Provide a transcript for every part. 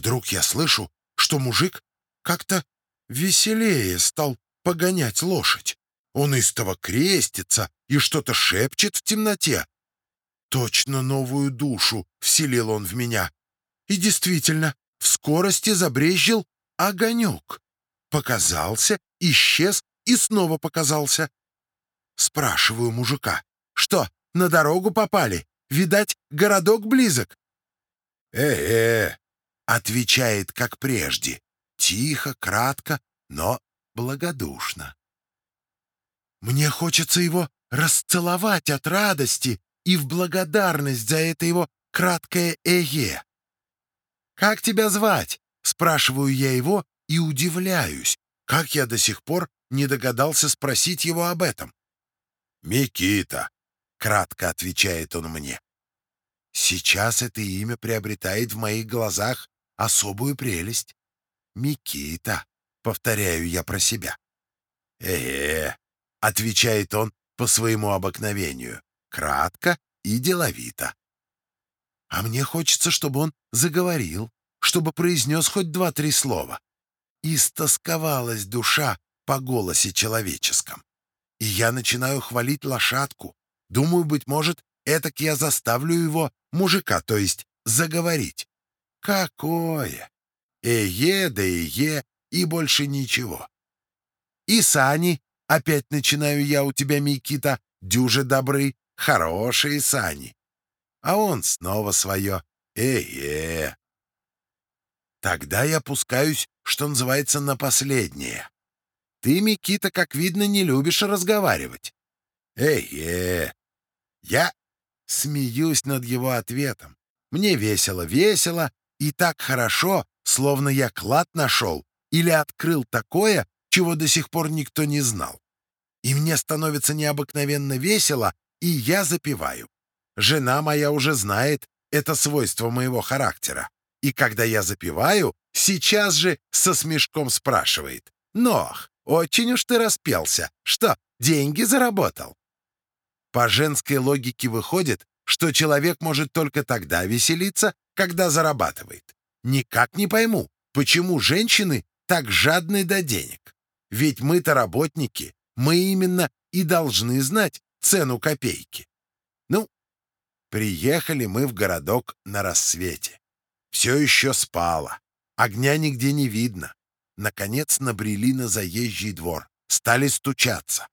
Вдруг я слышу, что мужик как-то веселее стал погонять лошадь. Он истово крестится и что-то шепчет в темноте. Точно новую душу вселил он в меня. И действительно, в скорости забрезжил огонек. Показался, исчез и снова показался. Спрашиваю мужика, что, на дорогу попали? Видать, городок близок. «Э-э», — отвечает, как прежде, тихо, кратко, но благодушно. Мне хочется его расцеловать от радости и в благодарность за это его краткое «эге». «Как тебя звать?» — спрашиваю я его и удивляюсь, как я до сих пор не догадался спросить его об этом. «Микита», — кратко отвечает он мне. Сейчас это имя приобретает в моих глазах особую прелесть. «Микита», — повторяю я про себя. «Э-э», — отвечает он по своему обыкновению, кратко и деловито. А мне хочется, чтобы он заговорил, чтобы произнес хоть два-три слова. Истосковалась душа по голосе человеческом. И я начинаю хвалить лошадку. Думаю, быть может, этак я заставлю его, мужика, то есть, заговорить. Какое! Эе да эе и больше ничего. И сани, опять начинаю я у тебя, Микита, дюже добры, хорошие сани. А он снова свое «э-е». Тогда я пускаюсь, что называется, на последнее. Ты, Микита, как видно, не любишь разговаривать. «Э-е». Я смеюсь над его ответом. Мне весело, весело и так хорошо, словно я клад нашел или открыл такое, чего до сих пор никто не знал. И мне становится необыкновенно весело, и я запиваю. Жена моя уже знает это свойство моего характера. И когда я запиваю, сейчас же со смешком спрашивает. «Нох, очень уж ты распелся. Что, деньги заработал?» По женской логике выходит, что человек может только тогда веселиться, когда зарабатывает. Никак не пойму, почему женщины так жадны до денег. Ведь мы-то работники, мы именно и должны знать цену копейки. Ну, приехали мы в городок на рассвете. Все еще спало, огня нигде не видно. Наконец набрели на заезжий двор, стали стучаться.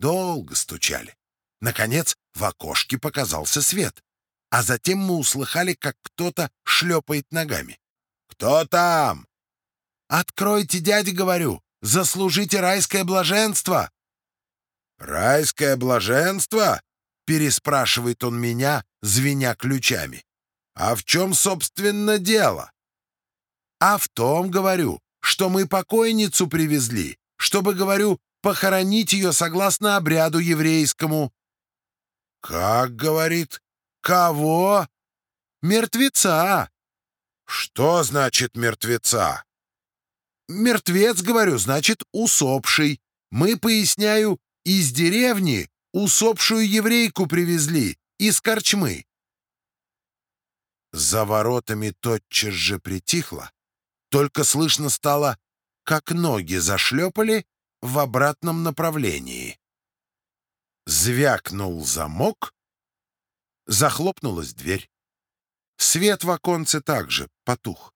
Долго стучали. Наконец в окошке показался свет. А затем мы услыхали, как кто-то шлепает ногами. «Кто там?» «Откройте, дядя, говорю, заслужите райское блаженство!» «Райское блаженство?» — переспрашивает он меня, звеня ключами. «А в чем, собственно, дело?» «А в том, говорю, что мы покойницу привезли, чтобы, говорю, похоронить ее согласно обряду еврейскому». «Как, — говорит, — кого?» «Мертвеца». «Что значит мертвеца?» «Мертвец, говорю, значит, усопший. Мы, поясняю, из деревни усопшую еврейку привезли, из корчмы». За воротами тотчас же притихло, только слышно стало, как ноги зашлепали в обратном направлении. Звякнул замок, захлопнулась дверь. Свет в оконце также потух.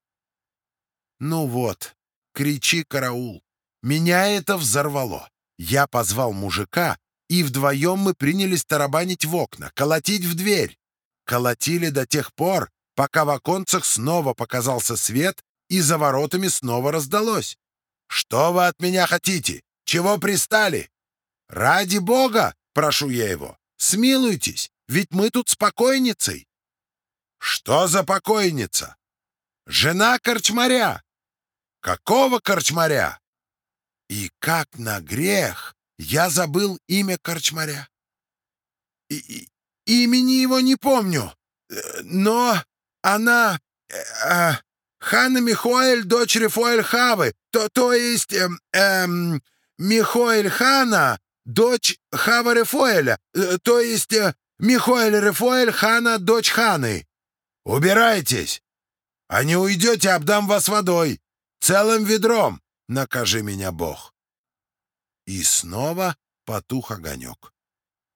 Ну вот, кричи, караул. Меня это взорвало. Я позвал мужика, и вдвоем мы принялись тарабанить в окна, колотить в дверь. Колотили до тех пор, пока в оконцах снова показался свет, и за воротами снова раздалось. «Что вы от меня хотите? Чего пристали?» «Ради бога!» — прошу я его. «Смилуйтесь, ведь мы тут с покойницей». «Что за покойница?» «Жена корчмаря». «Какого корчмаря?» И как на грех я забыл имя корчмаря. И, и, имени его не помню, но она... Э, Ханна Михоэль, дочь Рефуэль Хавы, то, то есть... Эм, эм, Михоэль Хана, дочь Хава Рефуэля, э, то есть э, Михоэль Рефуэль Хана, дочь Ханы. Убирайтесь! А не уйдете, обдам вас водой. Целым ведром. Накажи меня Бог. И снова потух огонек.